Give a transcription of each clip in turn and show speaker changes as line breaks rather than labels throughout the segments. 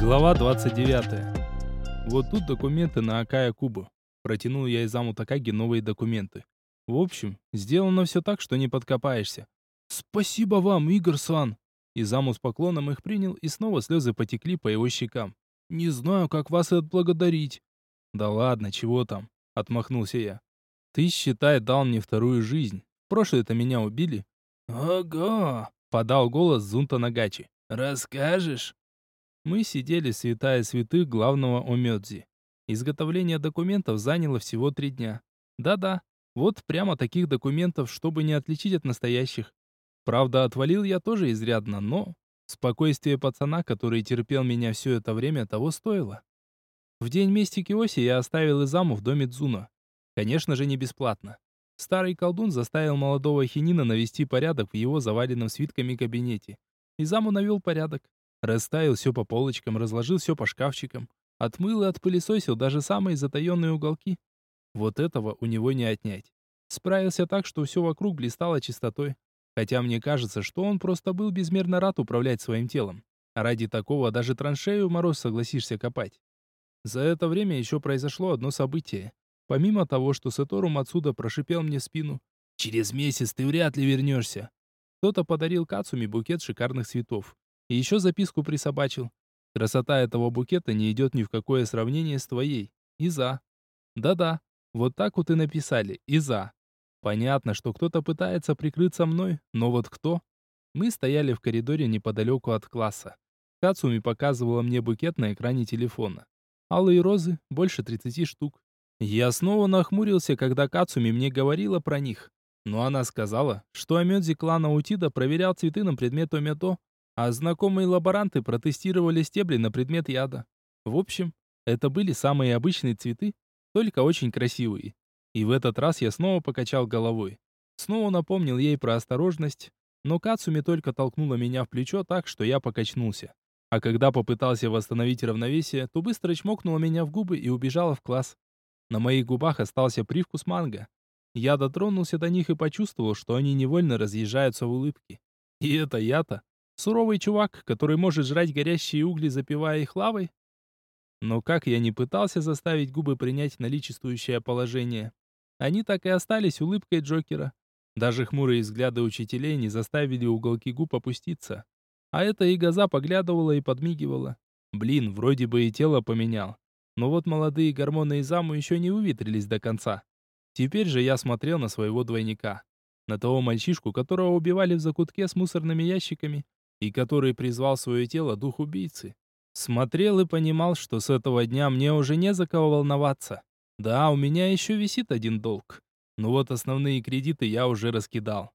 Глава 29. Вот тут документы на Акая Кубу. Протянул я Изаму Такаги новые документы. В общем, сделано все так, что не подкопаешься. Спасибо вам, Игорь-сан. Изаму с поклоном их принял, и снова слезы потекли по его щекам. Не знаю, как вас отблагодарить. Да ладно, чего там? Отмахнулся я. Ты, считай, дал мне вторую жизнь. В прошлое-то меня убили.
Ого!
Подал голос Зунта Нагачи.
Расскажешь?
Мы сидели святая святых главного Омёдзи. Изготовление документов заняло всего три дня. Да-да, вот прямо таких документов, чтобы не отличить от настоящих. Правда, отвалил я тоже изрядно, но спокойствие пацана, который терпел меня все это время, того стоило. В день мести Киоси я оставил Изаму в доме Дзуна. Конечно же, не бесплатно. Старый колдун заставил молодого хинина навести порядок в его заваленном свитками кабинете. Изаму навел порядок. Расставил все по полочкам, разложил все по шкафчикам. Отмыл и отпылесосил даже самые затаенные уголки. Вот этого у него не отнять. Справился так, что все вокруг блистало чистотой. Хотя мне кажется, что он просто был безмерно рад управлять своим телом. Ради такого даже траншею мороз согласишься копать. За это время еще произошло одно событие. Помимо того, что Сатору Мацуда прошипел мне спину, «Через месяц ты вряд ли вернешься», кто-то подарил Кацуми букет шикарных цветов. И еще записку присобачил. Красота этого букета не идет ни в какое сравнение с твоей. Иза. Да-да, вот так вот и написали. Иза. Понятно, что кто-то пытается прикрыться мной, но вот кто? Мы стояли в коридоре неподалеку от класса. Кацуми показывала мне букет на экране телефона. Алые розы, больше 30 штук. Я снова нахмурился, когда Кацуми мне говорила про них. Но она сказала, что Амёдзи клана Утида проверял цветы на предмет омето, а знакомые лаборанты протестировали стебли на предмет яда. В общем, это были самые обычные цветы, только очень красивые. И в этот раз я снова покачал головой. Снова напомнил ей про осторожность, но Кацуми только толкнула меня в плечо так, что я покачнулся. А когда попытался восстановить равновесие, то быстро чмокнула меня в губы и убежала в класс. На моих губах остался привкус манго. Я дотронулся до них и почувствовал, что они невольно разъезжаются в улыбке. И это я-то, Суровый чувак, который может жрать горящие угли, запивая их лавой? Но как я не пытался заставить губы принять наличествующее положение, они так и остались улыбкой Джокера. Даже хмурые взгляды учителей не заставили уголки губ опуститься. А эта и газа поглядывала и подмигивала. Блин, вроде бы и тело поменял. Но вот молодые гормоны и заму еще не выветрились до конца. Теперь же я смотрел на своего двойника. На того мальчишку, которого убивали в закутке с мусорными ящиками, и который призвал свое тело дух убийцы. Смотрел и понимал, что с этого дня мне уже не за кого волноваться. Да, у меня еще висит один долг. Но вот основные кредиты я уже раскидал.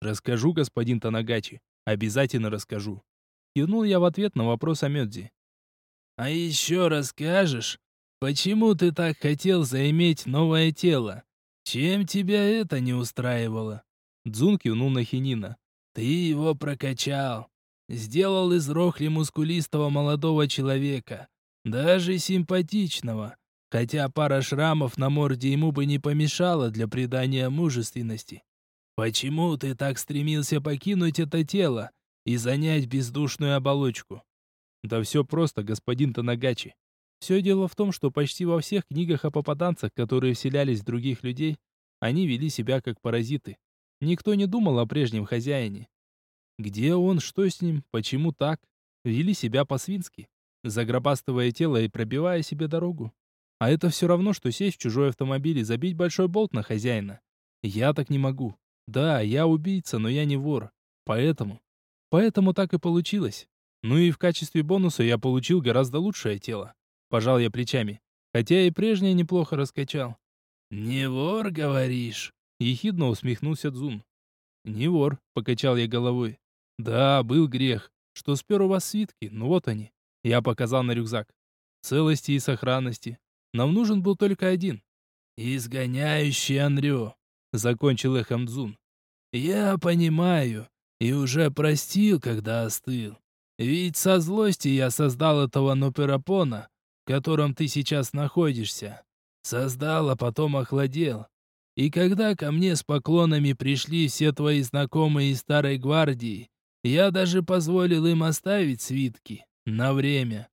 Расскажу, господин Танагачи. Обязательно расскажу. Кивнул я в ответ на вопрос о Медзи.
А еще расскажешь, почему ты так хотел заиметь новое тело? Чем тебя это не устраивало?
Дзун кивнул на Хинина.
Ты его прокачал. Сделал из рохли мускулистого молодого человека. Даже симпатичного. Хотя пара шрамов на морде ему бы не помешала для придания мужественности. Почему ты так стремился покинуть это тело и занять бездушную оболочку?
Да все просто, господин Танагачи. Все дело в том, что почти во всех книгах о попаданцах, которые вселялись в других людей, они вели себя как паразиты. Никто не думал о прежнем хозяине. Где он, что с ним, почему так? Вели себя по-свински, загробастывая тело и пробивая себе дорогу. А это все равно, что сесть в чужой автомобиль и забить большой болт на хозяина. Я так не могу. Да, я убийца, но я не вор. Поэтому... Поэтому так и получилось. Ну и в качестве бонуса я получил гораздо лучшее тело. Пожал я плечами. Хотя и прежнее неплохо раскачал.
«Не вор, говоришь?»
Ехидно усмехнулся Дзун. «Не вор», — покачал я головой. «Да, был грех, что спер у вас свитки, ну вот они». Я показал на рюкзак. «Целости и сохранности. Нам нужен был только один».
«Изгоняющий Анрё», — закончил эхом Дзун. «Я понимаю, и уже простил, когда остыл. Ведь со злости я создал этого Ноперапона, в котором ты сейчас находишься. Создал, а потом охладел. И когда ко мне с поклонами пришли все твои знакомые из старой гвардии, Я даже позволил им оставить свитки. На время.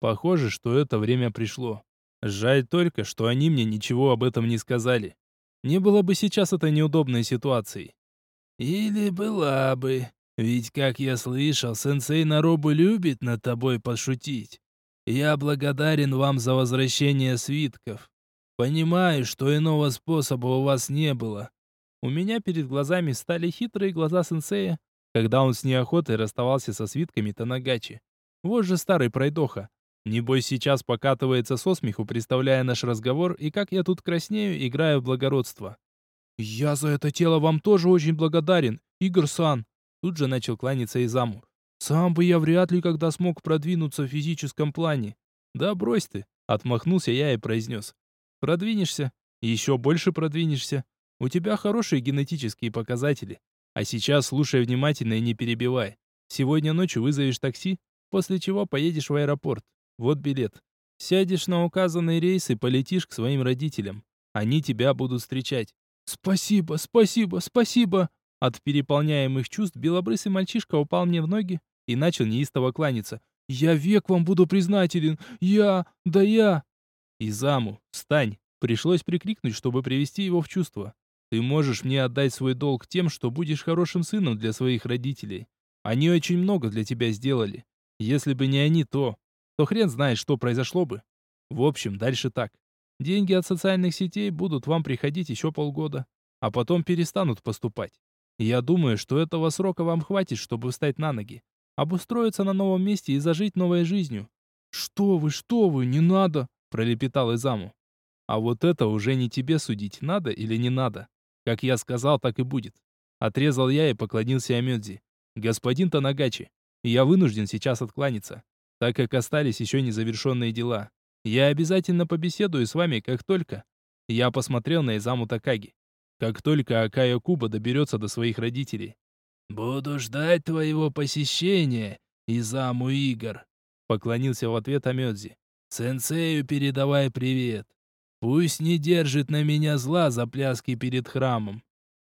Похоже, что это время пришло. Жаль только, что они мне ничего об этом не сказали. Не было бы сейчас этой неудобной ситуации.
Или была бы. Ведь, как я слышал, сенсей Наробу любит над тобой пошутить. Я благодарен вам за возвращение свитков. Понимаю, что иного способа у вас не было.
У меня перед глазами стали хитрые глаза сенсея, когда он с неохотой расставался со свитками Танагачи. Вот же старый пройдоха. Небось сейчас покатывается со смеху, представляя наш разговор, и как я тут краснею, играя в благородство. «Я за это тело вам тоже очень благодарен, Игорь-сан!» Тут же начал кланяться Изаму. «Сам бы я вряд ли когда смог продвинуться в физическом плане». «Да брось ты!» — отмахнулся я и произнес. «Продвинешься, еще больше продвинешься. У тебя хорошие генетические показатели. А сейчас слушай внимательно и не перебивай. Сегодня ночью вызовешь такси, после чего поедешь в аэропорт. Вот билет. Сядешь на указанный рейс и полетишь к своим родителям. Они тебя будут встречать. Спасибо, спасибо, спасибо. От переполняемых чувств белобрысый мальчишка упал мне в ноги и начал неистово кланяться. Я век вам буду признателен. Я, да я. Изаму, встань. Пришлось прикрикнуть, чтобы привести его в чувство. Ты можешь мне отдать свой долг тем, что будешь хорошим сыном для своих родителей. Они очень много для тебя сделали. Если бы не они, то то хрен знает, что произошло бы. В общем, дальше так. Деньги от социальных сетей будут вам приходить еще полгода, а потом перестанут поступать. Я думаю, что этого срока вам хватит, чтобы встать на ноги, обустроиться на новом месте и зажить новой жизнью. Что вы, что вы, не надо, пролепетал Изаму. А вот это уже не тебе судить, надо или не надо. Как я сказал, так и будет. Отрезал я и поклонился Амёдзи. Господин Танагачи, я вынужден сейчас откланяться так как остались еще незавершенные дела. Я обязательно побеседую с вами, как только...» Я посмотрел на Изаму Такаги. «Как только Акая Куба доберется до своих родителей».
«Буду ждать твоего посещения, Изаму Игор», — поклонился в ответ Амёдзи. «Сенсею передавай привет. Пусть не держит на меня зла за пляски перед храмом».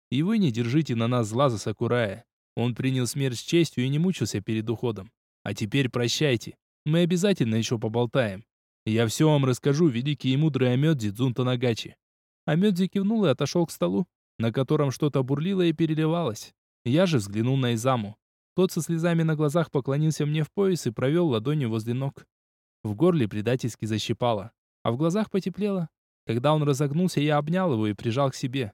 «И вы не держите на нас зла за Сакурая. Он принял смерть с честью и не мучился перед уходом. А теперь прощайте. Мы обязательно еще поболтаем. Я все вам расскажу, великий и мудрый Амёдзи Дзунта Нагачи». Амёдзи кивнул и отошел к столу, на котором что-то бурлило и переливалось. Я же взглянул на Изаму. Тот со слезами на глазах поклонился мне в пояс и провел ладонью возле ног. В горле предательски защипало, а в глазах потеплело. Когда он разогнулся, я обнял его и прижал к себе.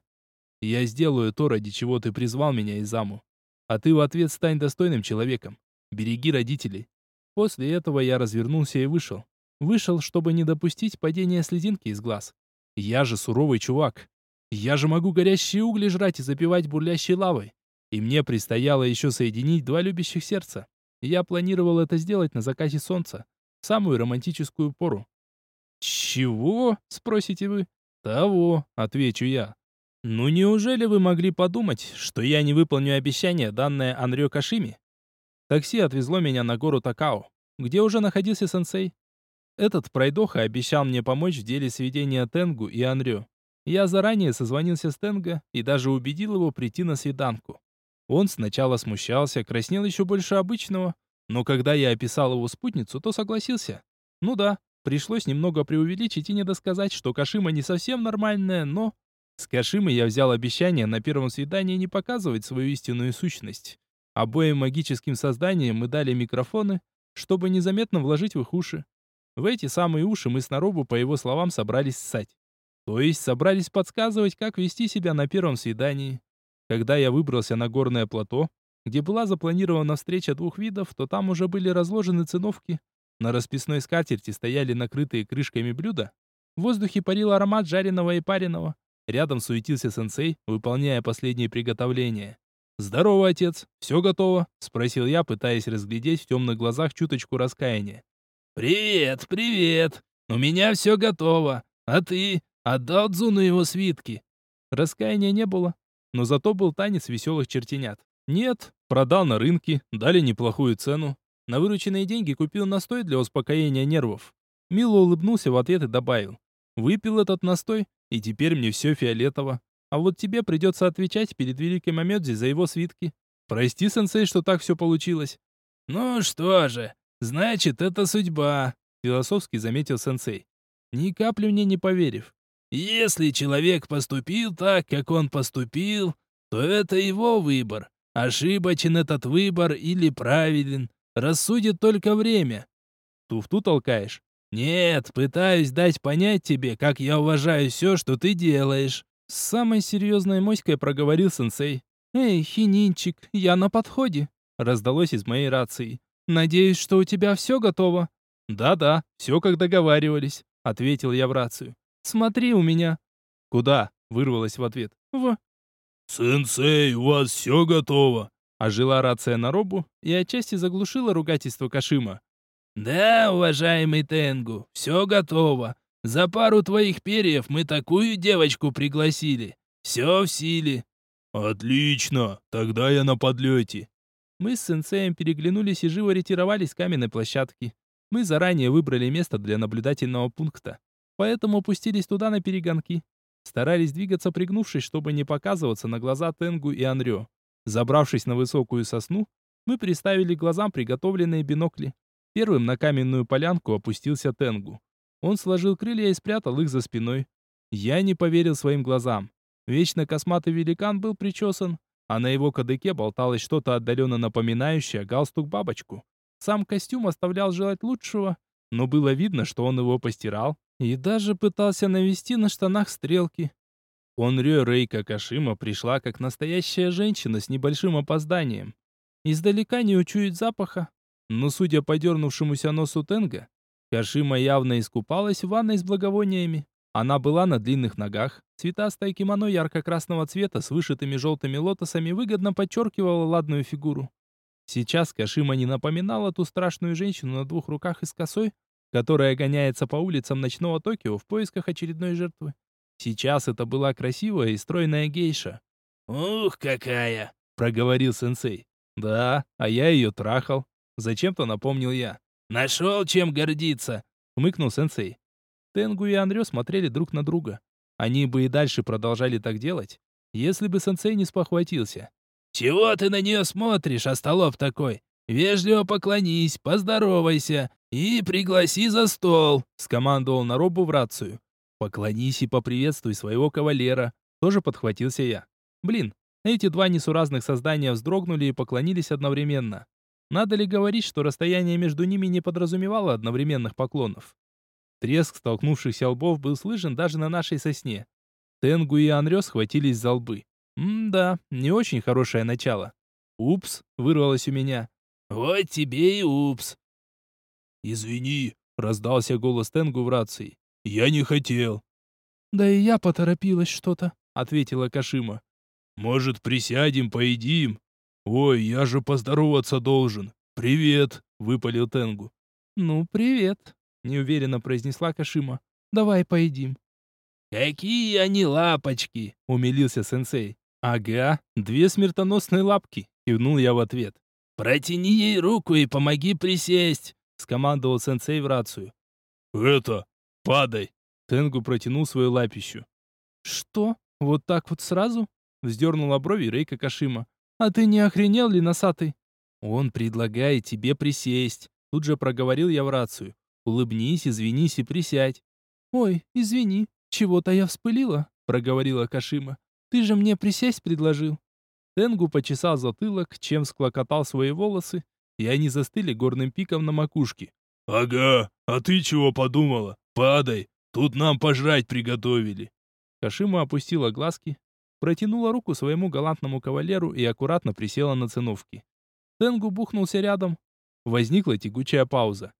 «Я сделаю то, ради чего ты призвал меня, Изаму. А ты в ответ стань достойным человеком. Береги родителей. После этого я развернулся и вышел. Вышел, чтобы не допустить падения слезинки из глаз. Я же суровый чувак. Я же могу горящие угли жрать и запивать бурлящей лавой. И мне предстояло еще соединить два любящих сердца. Я планировал это сделать на закате солнца, в самую романтическую пору. «Чего?» — спросите вы. «Того», — отвечу я. «Ну неужели вы могли подумать, что я не выполню обещание, данное Анрё Кашими? Такси отвезло меня на гору Такао, где уже находился сенсей. Этот пройдоха обещал мне помочь в деле сведения Тенгу и Анрё. Я заранее созвонился с Тенго и даже убедил его прийти на свиданку. Он сначала смущался, краснел еще больше обычного, но когда я описал его спутницу, то согласился. Ну да, пришлось немного преувеличить и не досказать, что Кашима не совсем нормальная, но... С Кашимой я взял обещание на первом свидании не показывать свою истинную сущность. Обоим магическим созданиям мы дали микрофоны, чтобы незаметно вложить в их уши. В эти самые уши мы с Наробу, по его словам, собрались ссать. То есть собрались подсказывать, как вести себя на первом свидании. Когда я выбрался на горное плато, где была запланирована встреча двух видов, то там уже были разложены циновки. На расписной скатерти стояли накрытые крышками блюда. В воздухе парил аромат жареного и пареного. Рядом суетился сенсей, выполняя последние приготовления. «Здорово, отец. Все готово?» — спросил я, пытаясь разглядеть в темных глазах чуточку раскаяния.
«Привет, привет. У меня все готово. А ты? Отдал Дзуну его свитки?»
Раскаяния не было, но зато был танец веселых чертенят. «Нет, продал на рынке, дали неплохую цену. На вырученные деньги купил настой для успокоения нервов». Мило улыбнулся в ответ и добавил. «Выпил этот настой, и теперь мне все фиолетово. А вот тебе придется отвечать перед великим Амёдзи за его свитки. Прости, сенсей, что так все получилось.
Ну что же, значит, это судьба,
философски заметил сенсей. Ни капли мне не поверив.
Если человек поступил так, как он поступил, то это его выбор. Ошибочен этот выбор или правилен, рассудит только время.
Туфту толкаешь?
Нет, пытаюсь дать понять тебе, как я уважаю все, что ты делаешь.
С самой серьезной моськой проговорил сенсей. «Эй, хининчик, я на подходе», — раздалось из моей рации. «Надеюсь, что у тебя все готово?» «Да-да, все как договаривались», — ответил я в рацию. «Смотри у меня». «Куда?» — вырвалось в ответ. «В».
«Сенсей, у вас все готово?»
Ожила рация на робу и отчасти заглушила ругательство Кашима.
«Да, уважаемый Тенгу, все готово. За пару твоих перьев мы такую девочку пригласили. Все в силе».
«Отлично, тогда я на подлете».
Мы с сенсеем переглянулись и живо ретировались с каменной площадки. Мы заранее выбрали место для наблюдательного пункта, поэтому опустились туда на перегонки. Старались двигаться пригнувшись, чтобы не показываться на глаза Тенгу и Анрё. Забравшись на высокую сосну, мы приставили глазам приготовленные бинокли. Первым на каменную полянку опустился Тенгу. Он сложил крылья и спрятал их за спиной. Я не поверил своим глазам. Вечно косматый великан был причесан, а на его кадыке болталось что-то отдаленно напоминающее галстук-бабочку. Сам костюм оставлял желать лучшего, но было видно, что он его постирал и даже пытался навести на штанах стрелки. Онрё Рейка Кашима пришла как настоящая женщина с небольшим опозданием. Издалека не учуять запаха, но, судя по дернувшемуся носу Тенга, Кашима явно искупалась в ванной с благовониями. Она была на длинных ногах. Цветастое кимоно ярко-красного цвета с вышитыми желтыми лотосами выгодно подчеркивало ладную фигуру. Сейчас Кашима не напоминала ту страшную женщину на двух руках и с косой, которая гоняется по улицам ночного Токио в поисках очередной жертвы. Сейчас это была красивая и стройная гейша.
«Ух, какая!»
— проговорил сенсей. «Да, а я ее трахал», Зачем-то напомнил я.
«Нашел чем гордиться!»
— хмыкнул сенсей. Тенгу и Анрё смотрели друг на друга. Они бы и дальше продолжали так делать, если бы сенсей не спохватился.
«Чего ты на нее смотришь, остолоп такой? Вежливо поклонись, поздоровайся и пригласи за стол!»
— скомандовал Наробу в рацию. «Поклонись и поприветствуй своего кавалера!» — тоже подхватился я. Блин, эти два несуразных создания вздрогнули и поклонились одновременно. Надо ли говорить, что расстояние между ними не подразумевало одновременных поклонов? Треск столкнувшихся лбов был слышен даже на нашей сосне. Тенгу и Анрё схватились за лбы. М-да, не очень хорошее начало. «Упс!» — вырвалось у меня.
«Вот тебе и упс!»
«Извини!» — раздался голос Тенгу в рации. «Я не хотел!»
«Да и я поторопилась что-то», — ответила Кашима.
«Может, присядем, поедим?» «Ой, я же поздороваться должен. Привет!» — выпалил Тенгу.
«Ну, привет!» — неуверенно произнесла Кашима. «Давай поедим».
«Какие они лапочки!» — умилился сенсей.
«Ага, две смертоносные лапки!» — кивнул я в ответ.
«Протяни ей руку и помоги присесть!» — скомандовал сенсей в рацию.
«Это, падай!»
— Тенгу протянул свою лапищу. «Что? Вот так вот сразу?» — вздернула брови Рейка Кашима. «А ты не охренел ли, носатый?» «Он предлагает тебе присесть», — тут же проговорил я в рацию. «Улыбнись, извинись и присядь». «Ой, извини, чего-то я вспылила», — проговорила Кашима. «Ты же мне присесть предложил». Тенгу почесал затылок, чем склокотал свои волосы, и они застыли горным пиком на макушке.
«Ага, а ты чего подумала? Падай, тут нам пожрать приготовили».
Кашима опустила глазки, протянула руку своему галантному кавалеру и аккуратно присела на циновки. Тенгу бухнулся рядом. Возникла тягучая пауза.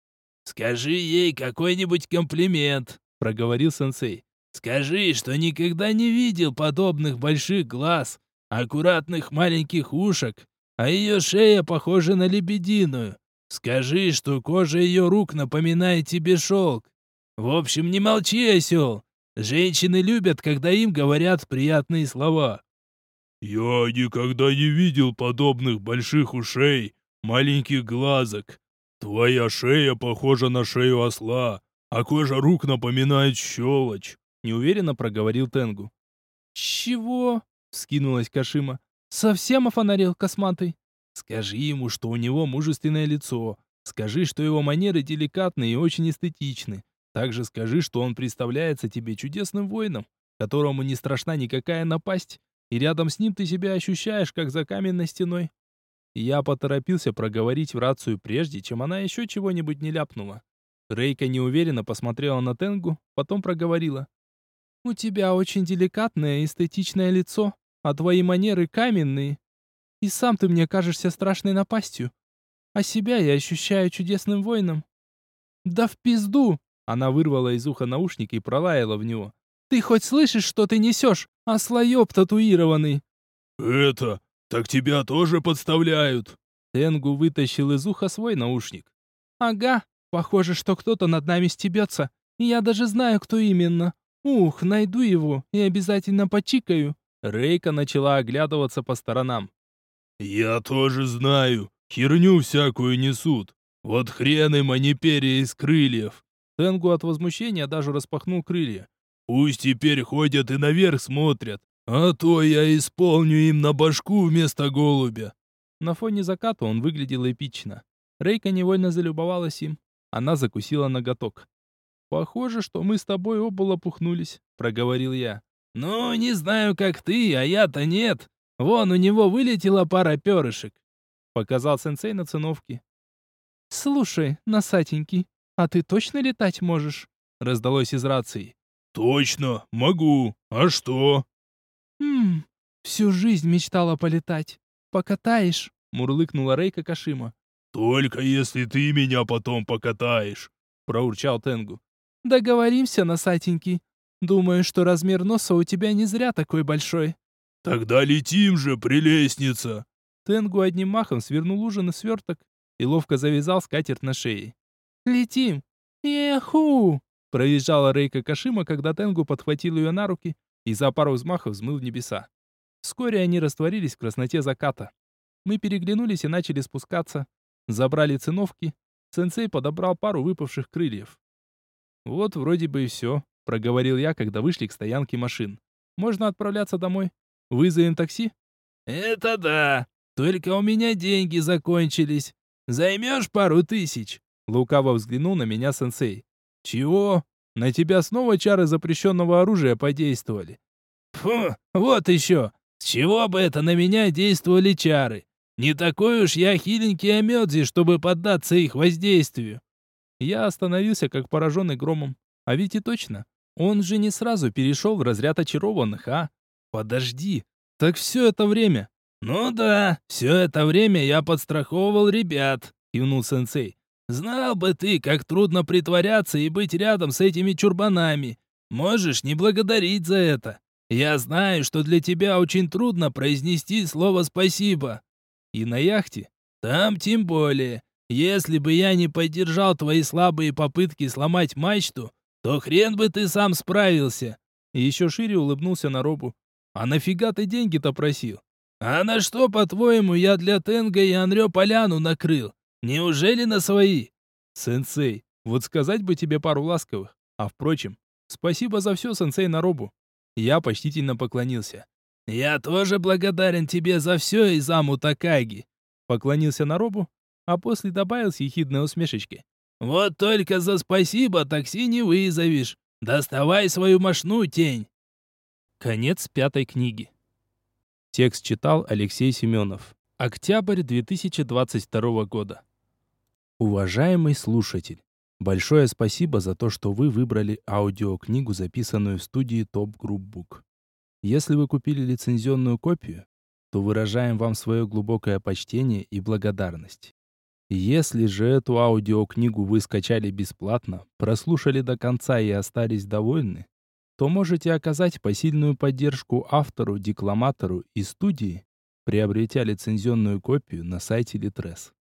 «Скажи ей какой-нибудь комплимент», — проговорил сенсей. «Скажи, что никогда не видел подобных больших глаз, аккуратных маленьких ушек, а ее шея похожа на лебединую. Скажи, что кожа ее рук напоминает тебе шелк. В общем, не молчи, осел. Женщины любят, когда им говорят приятные слова.
«Я никогда не видел подобных больших ушей, маленьких глазок. Твоя шея похожа на шею осла, а кожа рук напоминает щелочь», —
неуверенно проговорил Тенгу. «Чего?» — скинулась Кашима. Совсем офонарел косматый? Скажи ему, что у него мужественное лицо. Скажи, что его манеры деликатны и очень эстетичны. Также скажи, что он представляется тебе чудесным воином, которому не страшна никакая напасть, и рядом с ним ты себя ощущаешь, как за каменной стеной. Я поторопился проговорить в рацию прежде, чем она еще чего-нибудь не ляпнула. Рейка неуверенно посмотрела на Тенгу, потом проговорила. «У тебя очень деликатное эстетичное лицо, а твои манеры каменные. И сам ты мне кажешься страшной напастью. А себя я ощущаю чудесным воином». «Да в пизду!» Она вырвала из уха наушник и пролаяла в него. «Ты хоть слышишь, что ты несешь, ослоеб татуированный?»
«Это, так тебя тоже подставляют!»
Тенгу вытащил из уха свой наушник. «Ага, похоже, что кто-то над нами стебется, я даже знаю, кто именно. Ух, найду его и обязательно почикаю». Рейка начала оглядываться по сторонам.
«Я тоже знаю. Херню всякую несут. Вот хрен им, а не перья из крыльев.
Тенгу от возмущения даже распахнул крылья.
«Пусть теперь ходят и наверх смотрят, а то я исполню им на башку вместо голубя».
На фоне заката он выглядел эпично. Рейка невольно залюбовалась им. Она закусила ноготок. «Похоже, что мы с тобой оба лопухнулись», — проговорил я.
«Ну, не знаю, как ты, а я-то нет. Вон у него вылетела пара перышек», —
показал сенсей на циновке. «Слушай, носатенький, «А ты точно летать можешь?» — раздалось из рации.
«Точно, могу. А что?»
«Хм, всю жизнь мечтала полетать. Покатаешь?» — мурлыкнула Рейка Кашима.
«Только если ты меня потом покатаешь», — проурчал Тенгу.
«Договоримся, носатенький. Думаю, что размер носа у тебя не зря такой большой».
«Тогда летим же, прелестница!»
Тенгу одним махом свернул ужин и сверток и ловко завязал скатерть на шее. Летим! Еху!» Проезжала Рейка Кашима, когда Тенгу подхватил ее на руки и за пару взмахов взмыл в небеса. Вскоре они растворились в красноте заката. Мы переглянулись и начали спускаться. Забрали циновки. Сенсей подобрал пару выпавших крыльев. «Вот вроде бы и все», — проговорил я, когда вышли к стоянке машин. «Можно отправляться домой. Вызовем такси?»
«Это да. Только у меня деньги закончились. Займешь пару тысяч?»
Лукаво взглянул на меня сенсей. «Чего? На тебя снова чары запрещенного оружия подействовали?»
«Фу, вот еще! С чего бы это на меня действовали чары? Не такой уж я хиленький Амёдзи, чтобы поддаться их воздействию!»
Я остановился, как пораженный громом. А ведь и точно. Он же не сразу перешел в разряд очарованных, а? Подожди. Так все это время...
«Ну да, все это время я подстраховывал ребят», — кивнул сенсей. Знал бы ты, как трудно притворяться и быть рядом с этими чурбанами. Можешь не благодарить за это. Я знаю, что для тебя очень трудно произнести слово «спасибо».
И на яхте?
Там тем более. Если бы я не поддержал твои слабые попытки сломать мачту, то хрен бы ты сам справился.
Еще шире улыбнулся на робу. А нафига ты деньги-то просил?
А на что, по-твоему, я для Тенга и Анрё поляну накрыл? Неужели на свои?
Сенсей, вот сказать бы тебе пару ласковых. А впрочем, спасибо за все, сенсей Наробу. Я почтительно поклонился.
Я тоже благодарен тебе за все, Изаму Такаги.
Поклонился Наробу, а после добавил с ехидной усмешечкой.
Вот только за спасибо такси не вызовешь. Доставай свою мошну, тень.
Конец пятой книги. Текст читал Алексей Семенов. Октябрь 2022 года. Уважаемый слушатель, большое спасибо за то, что вы выбрали аудиокнигу, записанную в студии Top Group Book. Если вы купили лицензионную копию, то выражаем вам свое глубокое почтение и благодарность. Если же эту аудиокнигу вы скачали бесплатно, прослушали до конца и остались довольны, то можете оказать посильную поддержку автору, декламатору и студии, приобретя лицензионную копию на сайте Litres.